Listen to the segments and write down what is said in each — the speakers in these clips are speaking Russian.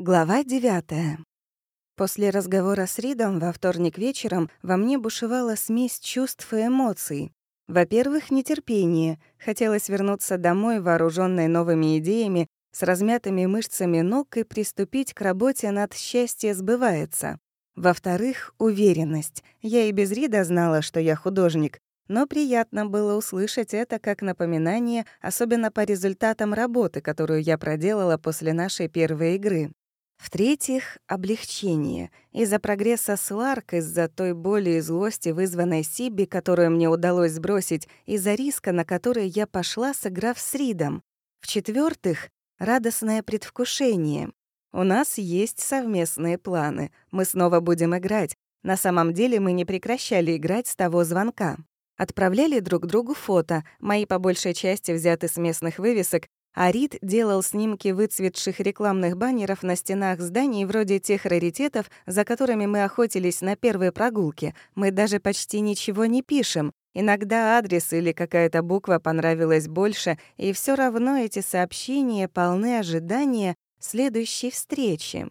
Глава 9. После разговора с Ридом во вторник вечером во мне бушевала смесь чувств и эмоций. Во-первых, нетерпение. Хотелось вернуться домой, вооруженной новыми идеями, с размятыми мышцами ног и приступить к работе над «Счастье сбывается». Во-вторых, уверенность. Я и без Рида знала, что я художник, но приятно было услышать это как напоминание, особенно по результатам работы, которую я проделала после нашей первой игры. В-третьих, облегчение. Из-за прогресса с Ларк, из-за той боли и злости, вызванной Сиби, которую мне удалось сбросить, из-за риска, на который я пошла, сыграв с Ридом. В-четвертых, радостное предвкушение. У нас есть совместные планы. Мы снова будем играть. На самом деле мы не прекращали играть с того звонка. Отправляли друг другу фото, мои по большей части взяты с местных вывесок, а Рид делал снимки выцветших рекламных баннеров на стенах зданий вроде тех раритетов, за которыми мы охотились на первой прогулке. Мы даже почти ничего не пишем. Иногда адрес или какая-то буква понравилась больше, и все равно эти сообщения полны ожидания следующей встречи.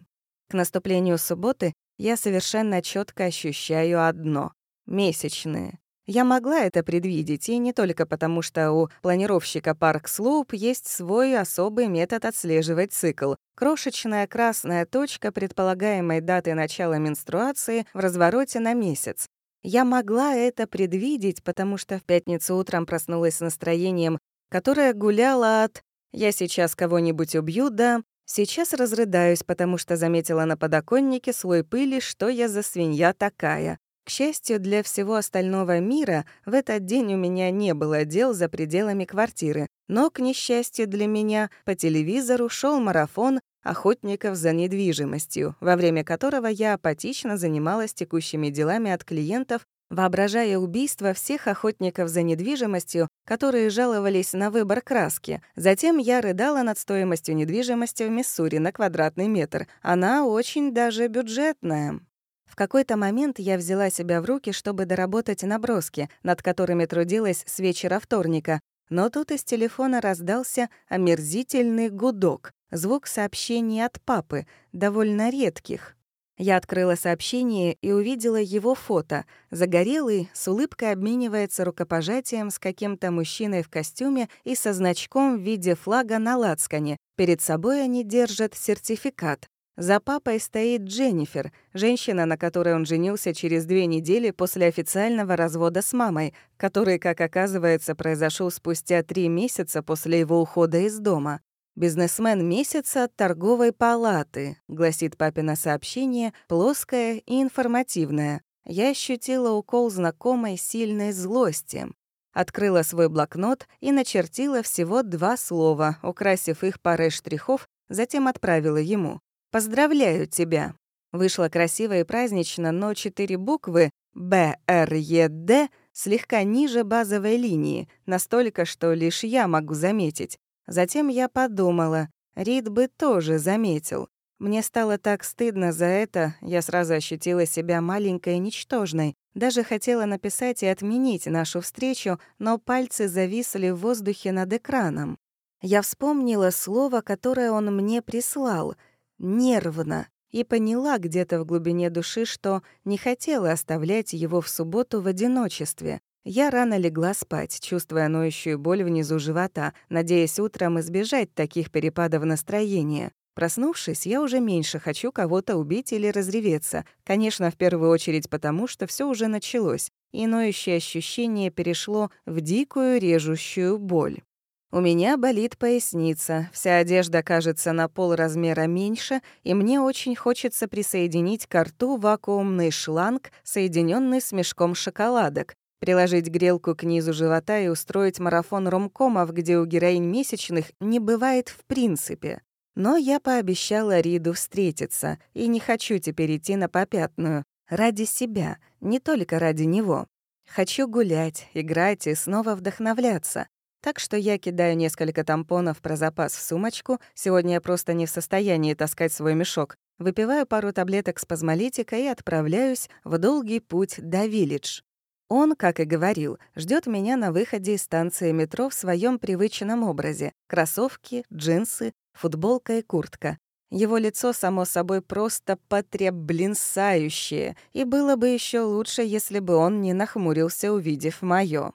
К наступлению субботы я совершенно четко ощущаю одно — месячные. Я могла это предвидеть, и не только потому, что у планировщика Парк Слоуп есть свой особый метод отслеживать цикл. Крошечная красная точка предполагаемой даты начала менструации в развороте на месяц. Я могла это предвидеть, потому что в пятницу утром проснулась с настроением, которое гуляло от «я сейчас кого-нибудь убью», да «сейчас разрыдаюсь, потому что заметила на подоконнике слой пыли, что я за свинья такая». К счастью, для всего остального мира в этот день у меня не было дел за пределами квартиры, но, к несчастью для меня, по телевизору шел марафон охотников за недвижимостью, во время которого я апатично занималась текущими делами от клиентов, воображая убийство всех охотников за недвижимостью, которые жаловались на выбор краски. Затем я рыдала над стоимостью недвижимости в Миссури на квадратный метр. Она очень даже бюджетная. В какой-то момент я взяла себя в руки, чтобы доработать наброски, над которыми трудилась с вечера вторника, но тут из телефона раздался омерзительный гудок, звук сообщений от папы, довольно редких. Я открыла сообщение и увидела его фото. Загорелый, с улыбкой обменивается рукопожатием с каким-то мужчиной в костюме и со значком в виде флага на лацкане. Перед собой они держат сертификат. За папой стоит Дженнифер, женщина, на которой он женился через две недели после официального развода с мамой, который, как оказывается, произошел спустя три месяца после его ухода из дома. «Бизнесмен месяца торговой палаты», — гласит папино сообщение, плоское и информативное. Я ощутила укол знакомой сильной злости. Открыла свой блокнот и начертила всего два слова, украсив их парой штрихов, затем отправила ему. Поздравляю тебя!» Вышло красиво и празднично, но четыре буквы «Б», «Р», «Е», «Д» слегка ниже базовой линии, настолько, что лишь я могу заметить. Затем я подумала, Рид бы тоже заметил. Мне стало так стыдно за это, я сразу ощутила себя маленькой и ничтожной. Даже хотела написать и отменить нашу встречу, но пальцы зависли в воздухе над экраном. Я вспомнила слово, которое он мне прислал — нервно и поняла где-то в глубине души, что не хотела оставлять его в субботу в одиночестве. Я рано легла спать, чувствуя ноющую боль внизу живота, надеясь утром избежать таких перепадов настроения. Проснувшись, я уже меньше хочу кого-то убить или разреветься. Конечно, в первую очередь потому, что все уже началось, и ноющее ощущение перешло в дикую режущую боль. У меня болит поясница, вся одежда кажется на пол размера меньше, и мне очень хочется присоединить к рту вакуумный шланг, соединенный с мешком шоколадок, приложить грелку к низу живота и устроить марафон ромкомов, где у героинь месячных не бывает в принципе. Но я пообещала Риду встретиться, и не хочу теперь идти на попятную. Ради себя, не только ради него. Хочу гулять, играть и снова вдохновляться. Так что я кидаю несколько тампонов про запас в сумочку, сегодня я просто не в состоянии таскать свой мешок, выпиваю пару таблеток спазмолитика и отправляюсь в долгий путь до Виллидж. Он, как и говорил, ждет меня на выходе из станции метро в своем привычном образе — кроссовки, джинсы, футболка и куртка. Его лицо, само собой, просто потребблинсающее, и было бы еще лучше, если бы он не нахмурился, увидев моё.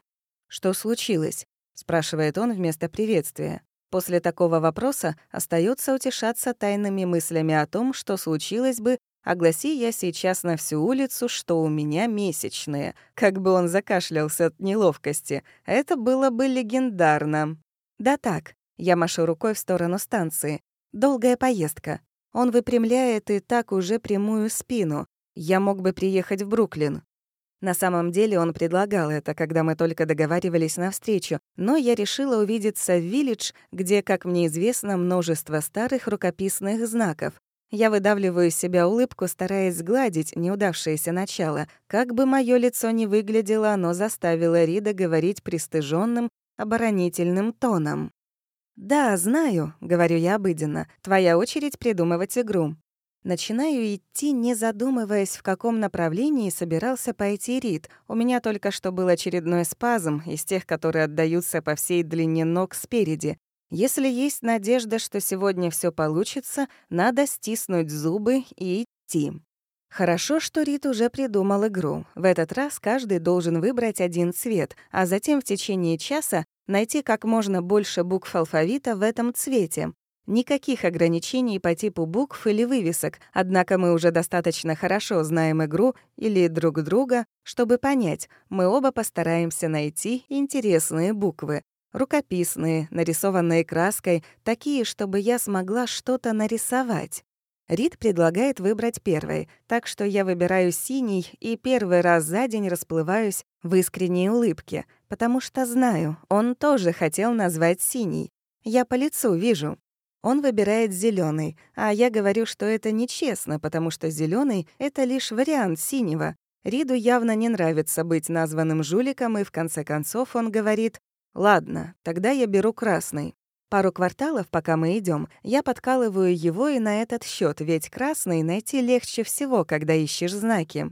«Что случилось?» — спрашивает он вместо приветствия. После такого вопроса остается утешаться тайными мыслями о том, что случилось бы, огласи я сейчас на всю улицу, что у меня месячные. Как бы он закашлялся от неловкости. Это было бы легендарно. Да так, я машу рукой в сторону станции. Долгая поездка. Он выпрямляет и так уже прямую спину. Я мог бы приехать в Бруклин. На самом деле он предлагал это, когда мы только договаривались на встречу, но я решила увидеться в Виллидж, где, как мне известно, множество старых рукописных знаков. Я выдавливаю из себя улыбку, стараясь сгладить неудавшееся начало. Как бы мое лицо ни выглядело, оно заставило Рида говорить пристыженным, оборонительным тоном. «Да, знаю», — говорю я обыденно. «Твоя очередь придумывать игру». Начинаю идти, не задумываясь, в каком направлении собирался пойти Рид. У меня только что был очередной спазм из тех, которые отдаются по всей длине ног спереди. Если есть надежда, что сегодня все получится, надо стиснуть зубы и идти. Хорошо, что Рит уже придумал игру. В этот раз каждый должен выбрать один цвет, а затем в течение часа найти как можно больше букв алфавита в этом цвете. Никаких ограничений по типу букв или вывесок, однако мы уже достаточно хорошо знаем игру или друг друга, чтобы понять, мы оба постараемся найти интересные буквы. Рукописные, нарисованные краской, такие, чтобы я смогла что-то нарисовать. Рид предлагает выбрать первый, так что я выбираю синий и первый раз за день расплываюсь в искренней улыбке, потому что знаю, он тоже хотел назвать синий. Я по лицу вижу. Он выбирает зеленый, а я говорю, что это нечестно, потому что зеленый это лишь вариант синего. Риду явно не нравится быть названным жуликом, и в конце концов он говорит «Ладно, тогда я беру красный». Пару кварталов, пока мы идем, я подкалываю его и на этот счет, ведь красный найти легче всего, когда ищешь знаки.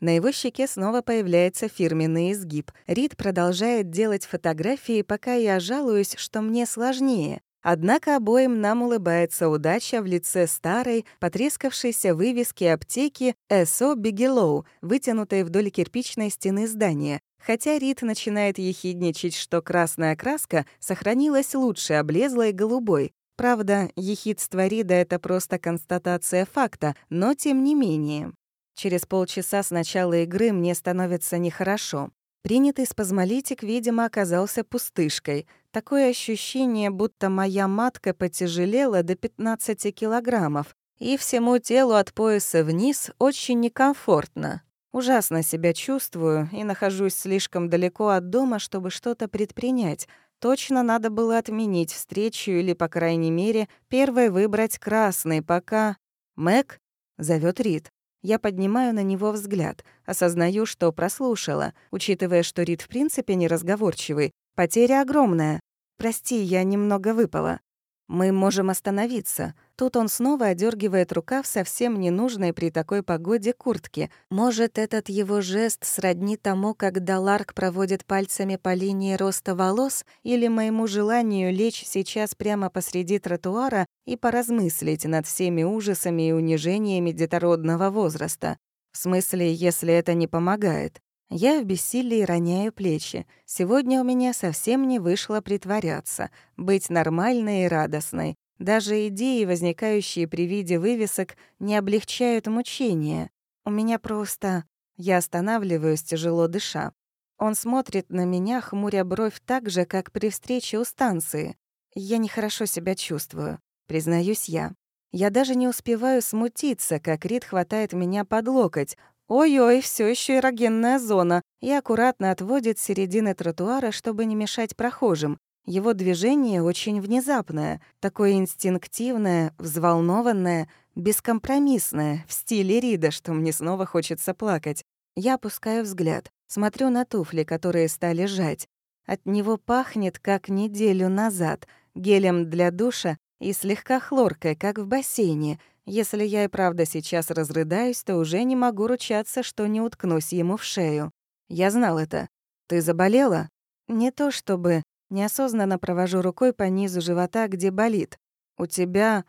На его щеке снова появляется фирменный изгиб. Рид продолжает делать фотографии, пока я жалуюсь, что мне сложнее. Однако обоим нам улыбается удача в лице старой, потрескавшейся вывески аптеки «Эсо Бигелоу», вытянутой вдоль кирпичной стены здания, хотя Рид начинает ехидничать, что красная краска сохранилась лучше облезлой голубой. Правда, ехидство Рида — это просто констатация факта, но тем не менее. Через полчаса с начала игры мне становится нехорошо. Принятый спазмолитик, видимо, оказался пустышкой. Такое ощущение, будто моя матка потяжелела до 15 килограммов, и всему телу от пояса вниз очень некомфортно. Ужасно себя чувствую и нахожусь слишком далеко от дома, чтобы что-то предпринять. Точно надо было отменить встречу или, по крайней мере, первой выбрать красный, пока... «Мэг?» — зовет Рид. Я поднимаю на него взгляд, осознаю, что прослушала, учитывая, что Рид в принципе неразговорчивый. Потеря огромная. Прости, я немного выпала. Мы можем остановиться. Тут он снова одергивает рукав совсем ненужной при такой погоде куртки. Может, этот его жест сродни тому, когда Ларк проводит пальцами по линии роста волос, или моему желанию лечь сейчас прямо посреди тротуара и поразмыслить над всеми ужасами и унижениями детородного возраста. В смысле, если это не помогает. Я в бессилии роняю плечи. Сегодня у меня совсем не вышло притворяться, быть нормальной и радостной. Даже идеи, возникающие при виде вывесок, не облегчают мучения. У меня просто... Я останавливаюсь, тяжело дыша. Он смотрит на меня, хмуря бровь так же, как при встрече у станции. Я нехорошо себя чувствую, признаюсь я. Я даже не успеваю смутиться, как Рид хватает меня под локоть. Ой-ой, все еще эрогенная зона, и аккуратно отводит середины тротуара, чтобы не мешать прохожим. Его движение очень внезапное, такое инстинктивное, взволнованное, бескомпромиссное, в стиле Рида, что мне снова хочется плакать. Я опускаю взгляд, смотрю на туфли, которые стали жать. От него пахнет, как неделю назад, гелем для душа и слегка хлоркой, как в бассейне — если я и правда сейчас разрыдаюсь, то уже не могу ручаться, что не уткнусь ему в шею. Я знал это. Ты заболела? Не то чтобы. Неосознанно провожу рукой по низу живота, где болит. У тебя...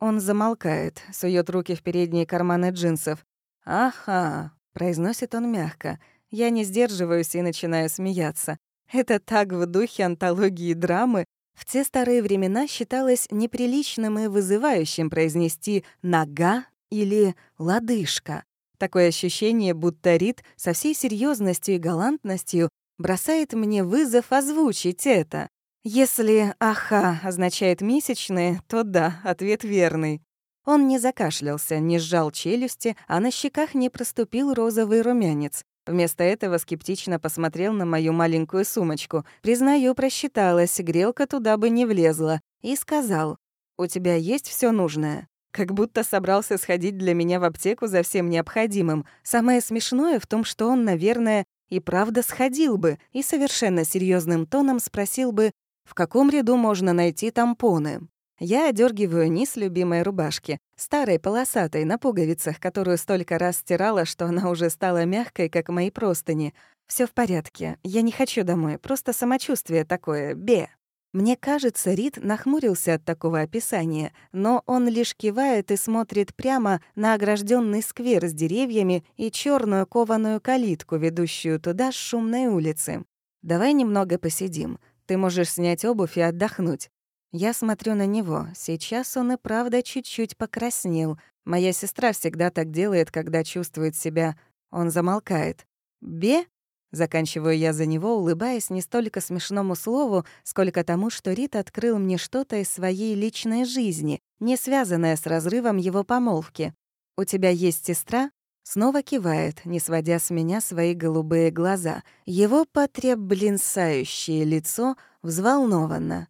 Он замолкает, сует руки в передние карманы джинсов. «Ага», — произносит он мягко. Я не сдерживаюсь и начинаю смеяться. Это так в духе антологии драмы. В те старые времена считалось неприличным и вызывающим произнести «нога» или «лодыжка». Такое ощущение, будто Рит со всей серьезностью и галантностью бросает мне вызов озвучить это. Если «аха» означает «месячные», то да, ответ верный. Он не закашлялся, не сжал челюсти, а на щеках не проступил розовый румянец. Вместо этого скептично посмотрел на мою маленькую сумочку. Признаю, просчиталась, грелка туда бы не влезла. И сказал, «У тебя есть все нужное?» Как будто собрался сходить для меня в аптеку за всем необходимым. Самое смешное в том, что он, наверное, и правда сходил бы и совершенно серьезным тоном спросил бы, в каком ряду можно найти тампоны. Я одергиваю низ любимой рубашки, старой полосатой на пуговицах, которую столько раз стирала, что она уже стала мягкой, как мои простыни. Все в порядке, я не хочу домой, просто самочувствие такое, бе. Мне кажется, Рид нахмурился от такого описания, но он лишь кивает и смотрит прямо на огражденный сквер с деревьями и черную кованую калитку, ведущую туда с шумной улицы. «Давай немного посидим. Ты можешь снять обувь и отдохнуть. Я смотрю на него. Сейчас он и правда чуть-чуть покраснел. Моя сестра всегда так делает, когда чувствует себя... Он замолкает. «Бе?» Заканчиваю я за него, улыбаясь не столько смешному слову, сколько тому, что Рит открыл мне что-то из своей личной жизни, не связанное с разрывом его помолвки. «У тебя есть сестра?» Снова кивает, не сводя с меня свои голубые глаза. Его потребблинсающее лицо взволнованно.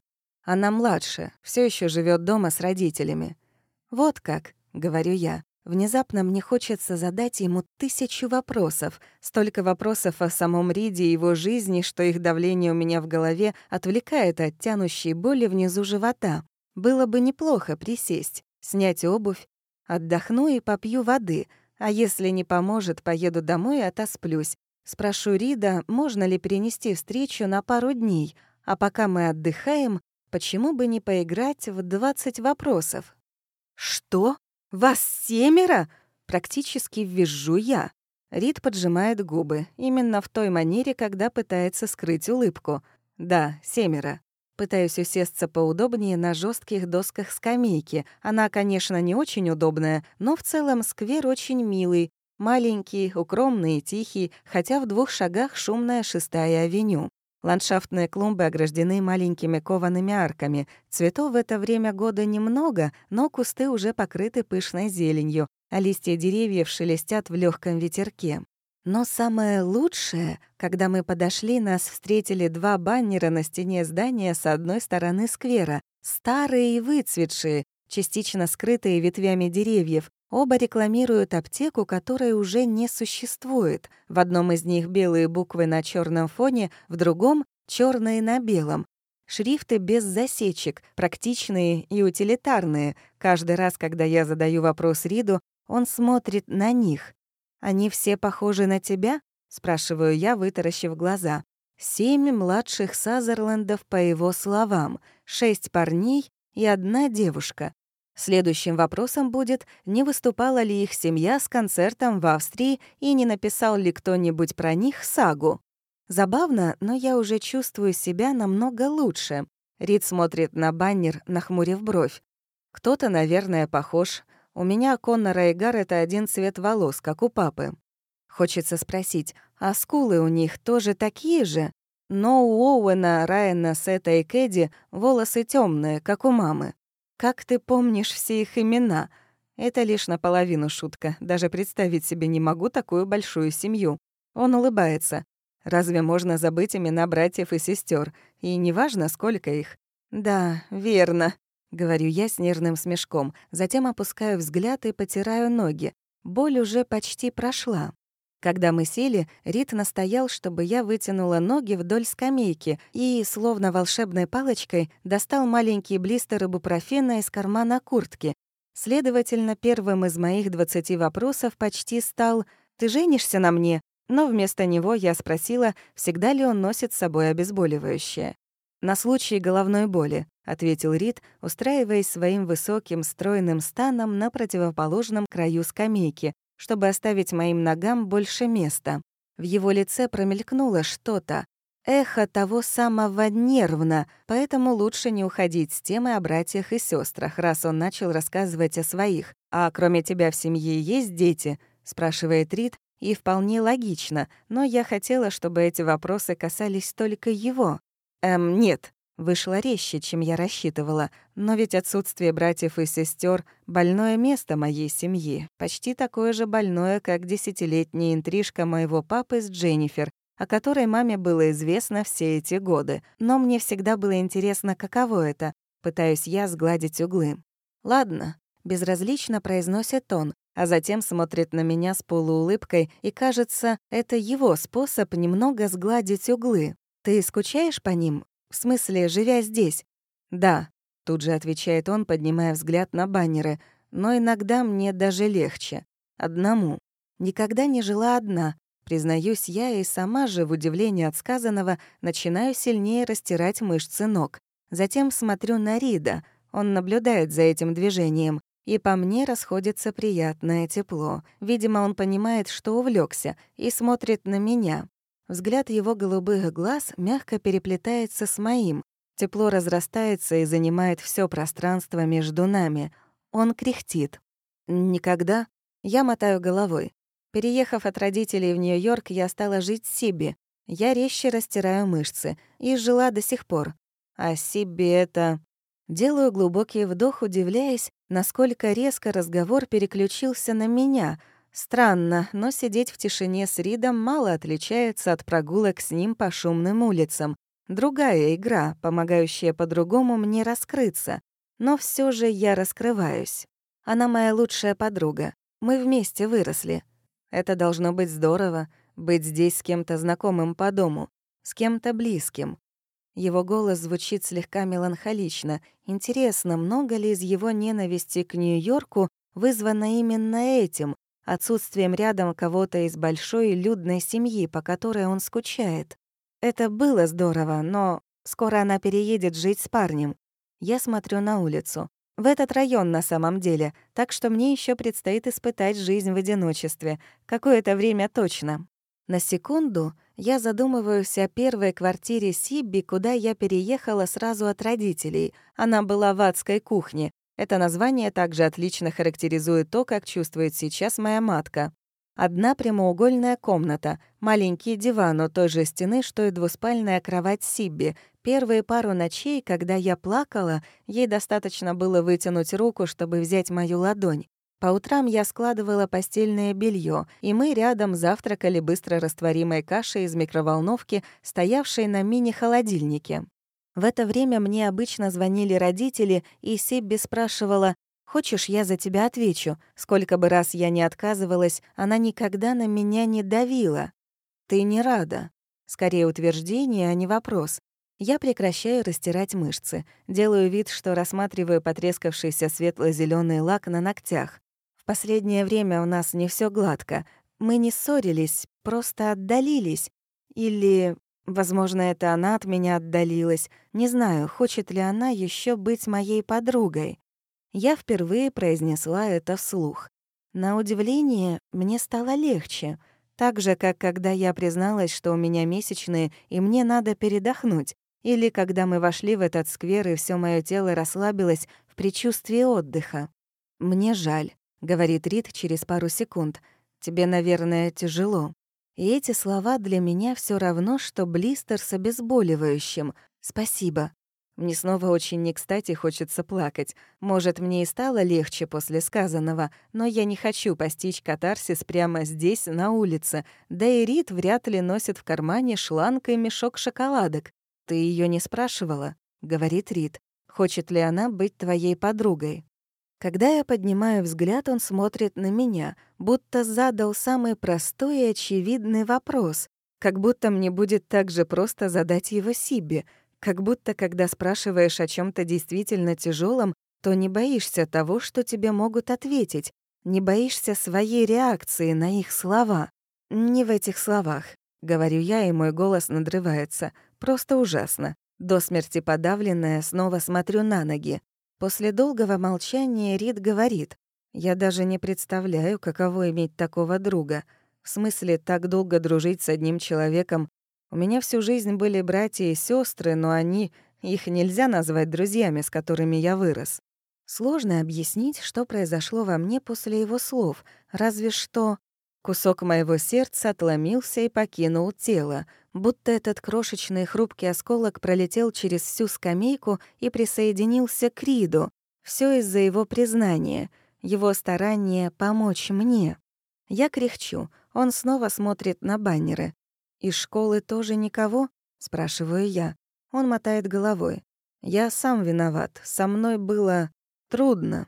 Она младше, все еще живет дома с родителями. «Вот как», — говорю я. Внезапно мне хочется задать ему тысячу вопросов. Столько вопросов о самом Риде и его жизни, что их давление у меня в голове отвлекает от тянущей боли внизу живота. Было бы неплохо присесть, снять обувь, отдохну и попью воды, а если не поможет, поеду домой и отосплюсь. Спрошу Рида, можно ли перенести встречу на пару дней, а пока мы отдыхаем, Почему бы не поиграть в 20 вопросов? «Что? Вас семеро?» Практически визжу я. Рид поджимает губы, именно в той манере, когда пытается скрыть улыбку. «Да, семеро». Пытаюсь усесться поудобнее на жестких досках скамейки. Она, конечно, не очень удобная, но в целом сквер очень милый. Маленький, укромный и тихий, хотя в двух шагах шумная шестая авеню. Ландшафтные клумбы ограждены маленькими коваными арками. Цветов в это время года немного, но кусты уже покрыты пышной зеленью, а листья деревьев шелестят в легком ветерке. Но самое лучшее, когда мы подошли, нас встретили два баннера на стене здания с одной стороны сквера, старые и выцветшие, частично скрытые ветвями деревьев, Оба рекламируют аптеку, которая уже не существует. В одном из них белые буквы на черном фоне, в другом — черные на белом. Шрифты без засечек, практичные и утилитарные. Каждый раз, когда я задаю вопрос Риду, он смотрит на них. «Они все похожи на тебя?» — спрашиваю я, вытаращив глаза. Семь младших Сазерлендов, по его словам, шесть парней и одна девушка. Следующим вопросом будет, не выступала ли их семья с концертом в Австрии и не написал ли кто-нибудь про них сагу. Забавно, но я уже чувствую себя намного лучше. Рид смотрит на баннер, нахмурив бровь. Кто-то, наверное, похож. У меня Коннора и Гаррета один цвет волос, как у папы. Хочется спросить, а скулы у них тоже такие же? Но у Оуэна, Райана, Сета и Кэдди волосы темные, как у мамы. Как ты помнишь все их имена? Это лишь наполовину шутка. Даже представить себе не могу такую большую семью. Он улыбается. Разве можно забыть имена братьев и сестер? И неважно, сколько их. Да, верно. Говорю я с нервным смешком, затем опускаю взгляд и потираю ноги. Боль уже почти прошла. Когда мы сели, Рит настоял, чтобы я вытянула ноги вдоль скамейки и, словно волшебной палочкой, достал маленький блистер ибупрофена из кармана куртки. Следовательно, первым из моих двадцати вопросов почти стал «Ты женишься на мне?» Но вместо него я спросила, всегда ли он носит с собой обезболивающее. «На случай головной боли», — ответил Рид, устраиваясь своим высоким стройным станом на противоположном краю скамейки, чтобы оставить моим ногам больше места. В его лице промелькнуло что-то, эхо того самого нервно, поэтому лучше не уходить с темы о братьях и сестрах, раз он начал рассказывать о своих. «А кроме тебя в семье есть дети?» — спрашивает Рид, и вполне логично, но я хотела, чтобы эти вопросы касались только его. Эм, нет, вышло резче, чем я рассчитывала, но ведь отсутствие братьев и сестер больное место моей семьи, почти такое же больное, как десятилетняя интрижка моего папы с Дженнифер, о которой маме было известно все эти годы. Но мне всегда было интересно, каково это. Пытаюсь я сгладить углы. «Ладно», — безразлично произносит он, а затем смотрит на меня с полуулыбкой, и, кажется, это его способ немного сгладить углы. «Ты скучаешь по ним? В смысле, живя здесь?» «Да», — тут же отвечает он, поднимая взгляд на баннеры, «но иногда мне даже легче. Одному. Никогда не жила одна, Признаюсь, я и сама же, в удивлении от сказанного, начинаю сильнее растирать мышцы ног. Затем смотрю на Рида. Он наблюдает за этим движением. И по мне расходится приятное тепло. Видимо, он понимает, что увлекся, и смотрит на меня. Взгляд его голубых глаз мягко переплетается с моим. Тепло разрастается и занимает все пространство между нами. Он кряхтит. «Никогда?» Я мотаю головой. Переехав от родителей в Нью-Йорк, я стала жить Сиби. Я резче растираю мышцы. И жила до сих пор. А Сиби — это... Делаю глубокий вдох, удивляясь, насколько резко разговор переключился на меня. Странно, но сидеть в тишине с Ридом мало отличается от прогулок с ним по шумным улицам. Другая игра, помогающая по-другому мне раскрыться. Но все же я раскрываюсь. Она моя лучшая подруга. Мы вместе выросли. Это должно быть здорово — быть здесь с кем-то знакомым по дому, с кем-то близким. Его голос звучит слегка меланхолично. Интересно, много ли из его ненависти к Нью-Йорку вызвано именно этим, отсутствием рядом кого-то из большой людной семьи, по которой он скучает? Это было здорово, но скоро она переедет жить с парнем. Я смотрю на улицу. В этот район на самом деле, так что мне еще предстоит испытать жизнь в одиночестве. Какое-то время точно. На секунду я задумываюсь о первой квартире Сибби, куда я переехала сразу от родителей. Она была в адской кухне. Это название также отлично характеризует то, как чувствует сейчас моя матка. Одна прямоугольная комната, маленький диван у той же стены, что и двуспальная кровать Сибби. Первые пару ночей, когда я плакала, ей достаточно было вытянуть руку, чтобы взять мою ладонь. По утрам я складывала постельное белье, и мы рядом завтракали быстро растворимой кашей из микроволновки, стоявшей на мини-холодильнике. В это время мне обычно звонили родители, и Сибби спрашивала, Хочешь, я за тебя отвечу? Сколько бы раз я не отказывалась, она никогда на меня не давила. Ты не рада. Скорее утверждение, а не вопрос. Я прекращаю растирать мышцы, делаю вид, что рассматриваю потрескавшийся светло зеленый лак на ногтях. В последнее время у нас не все гладко. Мы не ссорились, просто отдалились. Или, возможно, это она от меня отдалилась. Не знаю, хочет ли она еще быть моей подругой. Я впервые произнесла это вслух. На удивление, мне стало легче. Так же, как когда я призналась, что у меня месячные, и мне надо передохнуть. Или когда мы вошли в этот сквер, и все мое тело расслабилось в предчувствии отдыха. «Мне жаль», — говорит Рид через пару секунд. «Тебе, наверное, тяжело». И эти слова для меня все равно, что блистер с обезболивающим. «Спасибо», мне снова очень не кстати хочется плакать. Может, мне и стало легче после сказанного, но я не хочу постичь катарсис прямо здесь, на улице. Да и Рит вряд ли носит в кармане шланг и мешок шоколадок. «Ты ее не спрашивала?» — говорит Рит. «Хочет ли она быть твоей подругой?» Когда я поднимаю взгляд, он смотрит на меня, будто задал самый простой и очевидный вопрос, как будто мне будет так же просто задать его себе — как будто, когда спрашиваешь о чем то действительно тяжелом, то не боишься того, что тебе могут ответить, не боишься своей реакции на их слова. Не в этих словах. Говорю я, и мой голос надрывается. Просто ужасно. До смерти подавленная, снова смотрю на ноги. После долгого молчания Рид говорит. «Я даже не представляю, каково иметь такого друга. В смысле, так долго дружить с одним человеком. У меня всю жизнь были братья и сестры, но они... Их нельзя назвать друзьями, с которыми я вырос. Сложно объяснить, что произошло во мне после его слов, разве что кусок моего сердца отломился и покинул тело — будто этот крошечный хрупкий осколок пролетел через всю скамейку и присоединился к Риду. Все из-за его признания, его старания помочь мне. Я кряхчу, он снова смотрит на баннеры. «Из школы тоже никого?» — спрашиваю я. Он мотает головой. «Я сам виноват. Со мной было трудно».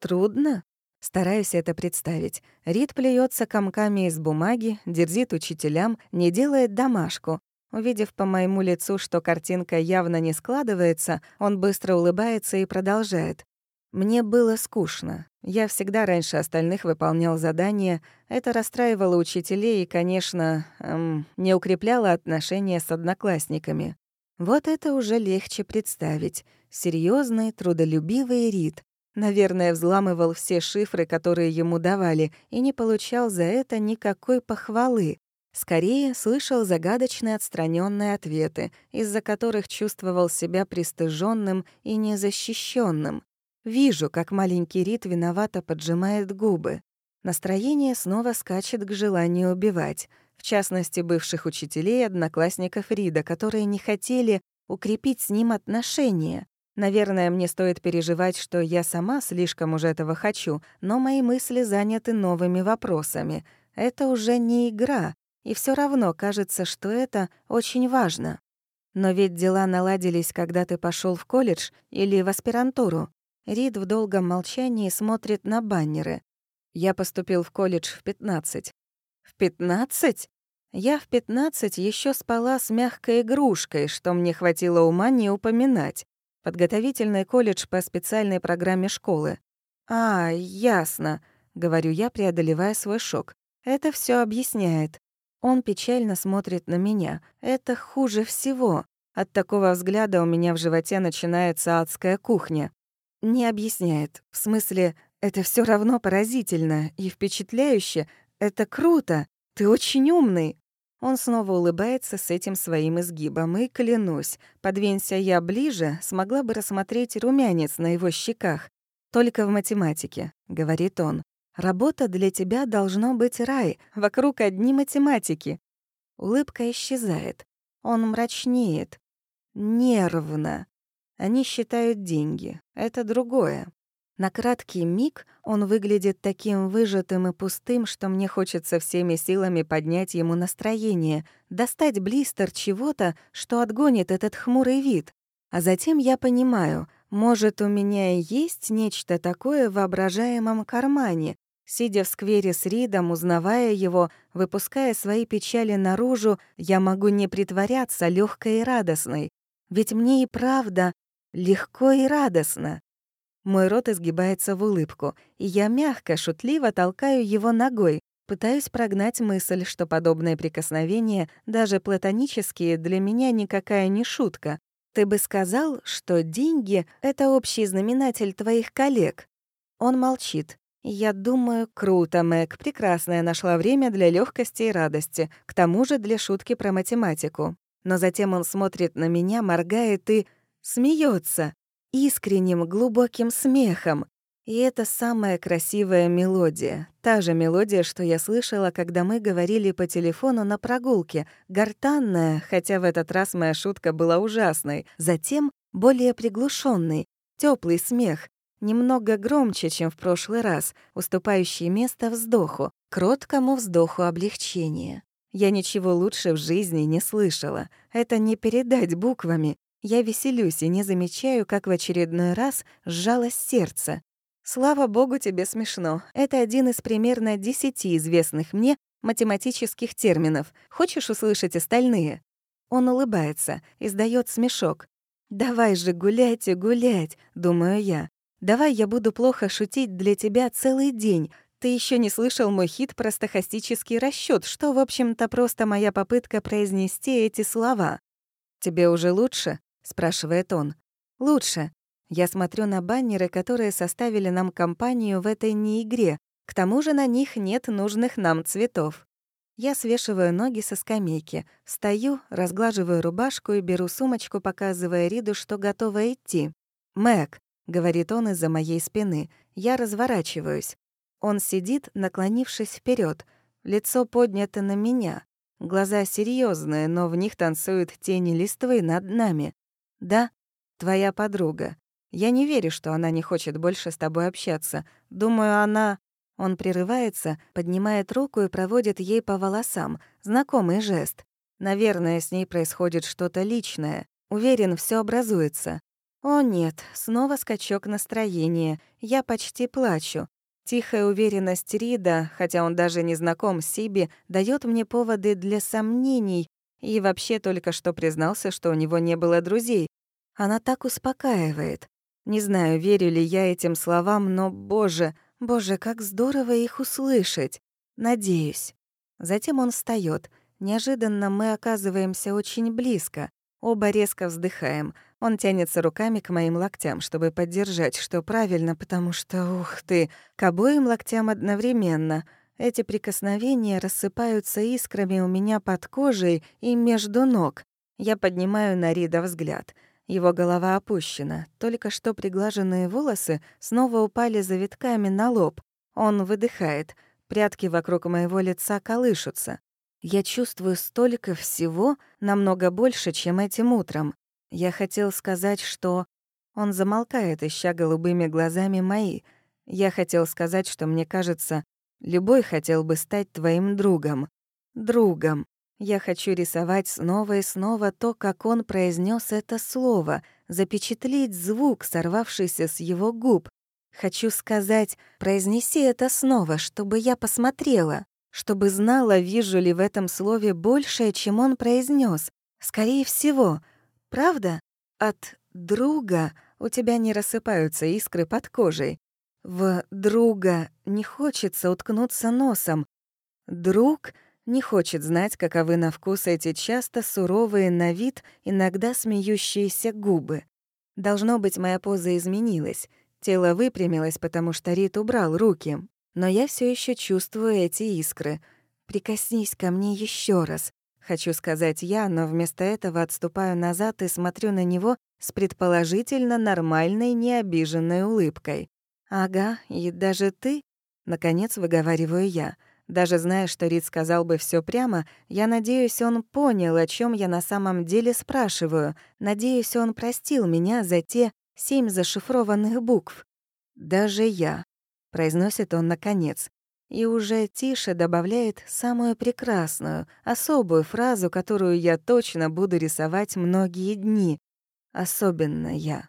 «Трудно?» Стараюсь это представить. Рид плюется комками из бумаги, дерзит учителям, не делает домашку. Увидев по моему лицу, что картинка явно не складывается, он быстро улыбается и продолжает. Мне было скучно. Я всегда раньше остальных выполнял задания. Это расстраивало учителей и, конечно, эм, не укрепляло отношения с одноклассниками. Вот это уже легче представить. Серьезный, трудолюбивый Рид. Наверное, взламывал все шифры, которые ему давали, и не получал за это никакой похвалы. Скорее, слышал загадочные отстраненные ответы, из-за которых чувствовал себя пристыженным и незащищенным. Вижу, как маленький Рит виновато поджимает губы. Настроение снова скачет к желанию убивать, в частности, бывших учителей и одноклассников Рида, которые не хотели укрепить с ним отношения. Наверное, мне стоит переживать, что я сама слишком уже этого хочу, но мои мысли заняты новыми вопросами. Это уже не игра, и все равно кажется, что это очень важно. Но ведь дела наладились, когда ты пошел в колледж или в аспирантуру. Рид в долгом молчании смотрит на баннеры. Я поступил в колледж в 15. В 15? Я в 15 еще спала с мягкой игрушкой, что мне хватило ума не упоминать. Подготовительный колледж по специальной программе школы. «А, ясно», — говорю я, преодолевая свой шок. «Это все объясняет». Он печально смотрит на меня. Это хуже всего. От такого взгляда у меня в животе начинается адская кухня. Не объясняет. В смысле, это все равно поразительно и впечатляюще. Это круто. Ты очень умный. Он снова улыбается с этим своим изгибом, и, клянусь, подвинься я ближе, смогла бы рассмотреть румянец на его щеках. «Только в математике», — говорит он. «Работа для тебя должно быть рай, вокруг одни математики». Улыбка исчезает. Он мрачнеет. Нервно. Они считают деньги. Это другое. На краткий миг он выглядит таким выжатым и пустым, что мне хочется всеми силами поднять ему настроение, достать блистер чего-то, что отгонит этот хмурый вид. А затем я понимаю, может, у меня и есть нечто такое в воображаемом кармане. Сидя в сквере с Ридом, узнавая его, выпуская свои печали наружу, я могу не притворяться легкой и радостной. Ведь мне и правда легко и радостно. Мой рот изгибается в улыбку, и я мягко, шутливо толкаю его ногой, пытаюсь прогнать мысль, что подобные прикосновения, даже платонические, для меня никакая не шутка. Ты бы сказал, что деньги — это общий знаменатель твоих коллег. Он молчит. Я думаю, круто, Мэг, прекрасная нашла время для легкости и радости, к тому же для шутки про математику. Но затем он смотрит на меня, моргает и смеется искренним, глубоким смехом. И это самая красивая мелодия. Та же мелодия, что я слышала, когда мы говорили по телефону на прогулке. Гортанная, хотя в этот раз моя шутка была ужасной. Затем более приглушенный, теплый смех. Немного громче, чем в прошлый раз, уступающий место вздоху, кроткому вздоху облегчения. Я ничего лучше в жизни не слышала. Это не передать буквами. Я веселюсь и не замечаю, как в очередной раз сжалось сердце. Слава богу, тебе смешно. Это один из примерно десяти известных мне математических терминов. Хочешь услышать остальные? Он улыбается, издает смешок. «Давай же гулять и гулять», — думаю я. «Давай я буду плохо шутить для тебя целый день. Ты еще не слышал мой хит про стохастический расчет, что, в общем-то, просто моя попытка произнести эти слова. Тебе уже лучше?» Спрашивает он. «Лучше». Я смотрю на баннеры, которые составили нам компанию в этой неигре. К тому же на них нет нужных нам цветов. Я свешиваю ноги со скамейки, встаю, разглаживаю рубашку и беру сумочку, показывая Риду, что готова идти. «Мэг», — говорит он из-за моей спины, я разворачиваюсь. Он сидит, наклонившись вперед, лицо поднято на меня. Глаза серьезные, но в них танцуют тени листвы над нами. «Да, твоя подруга. Я не верю, что она не хочет больше с тобой общаться. Думаю, она...» Он прерывается, поднимает руку и проводит ей по волосам. Знакомый жест. Наверное, с ней происходит что-то личное. Уверен, все образуется. О нет, снова скачок настроения. Я почти плачу. Тихая уверенность Рида, хотя он даже не знаком с Сиби, дает мне поводы для сомнений и вообще только что признался, что у него не было друзей. Она так успокаивает. Не знаю, верю ли я этим словам, но, боже, боже, как здорово их услышать. Надеюсь. Затем он встаёт. Неожиданно мы оказываемся очень близко. Оба резко вздыхаем. Он тянется руками к моим локтям, чтобы поддержать, что правильно, потому что, ух ты, к обоим локтям одновременно. Эти прикосновения рассыпаются искрами у меня под кожей и между ног. Я поднимаю на Рида взгляд. Его голова опущена. Только что приглаженные волосы снова упали завитками на лоб. Он выдыхает. Прятки вокруг моего лица колышутся. Я чувствую столько всего, намного больше, чем этим утром. Я хотел сказать, что... Он замолкает, ища голубыми глазами мои. Я хотел сказать, что мне кажется, любой хотел бы стать твоим другом. Другом. Я хочу рисовать снова и снова то, как он произнес это слово, запечатлеть звук, сорвавшийся с его губ. Хочу сказать, произнеси это снова, чтобы я посмотрела, чтобы знала, вижу ли в этом слове большее, чем он произнес. Скорее всего — Правда? От друга у тебя не рассыпаются искры под кожей. В друга не хочется уткнуться носом. Друг не хочет знать, каковы на вкус эти часто суровые на вид, иногда смеющиеся губы. Должно быть, моя поза изменилась. Тело выпрямилось, потому что Рит убрал руки. Но я все еще чувствую эти искры. Прикоснись ко мне еще раз. Хочу сказать я, но вместо этого отступаю назад и смотрю на него с предположительно нормальной, необиженной улыбкой. «Ага, и даже ты?» Наконец выговариваю я. Даже зная, что Рид сказал бы все прямо, я надеюсь, он понял, о чем я на самом деле спрашиваю. Надеюсь, он простил меня за те семь зашифрованных букв. «Даже я», — произносит он наконец и уже тише добавляет самую прекрасную, особую фразу, которую я точно буду рисовать многие дни. Особенно я.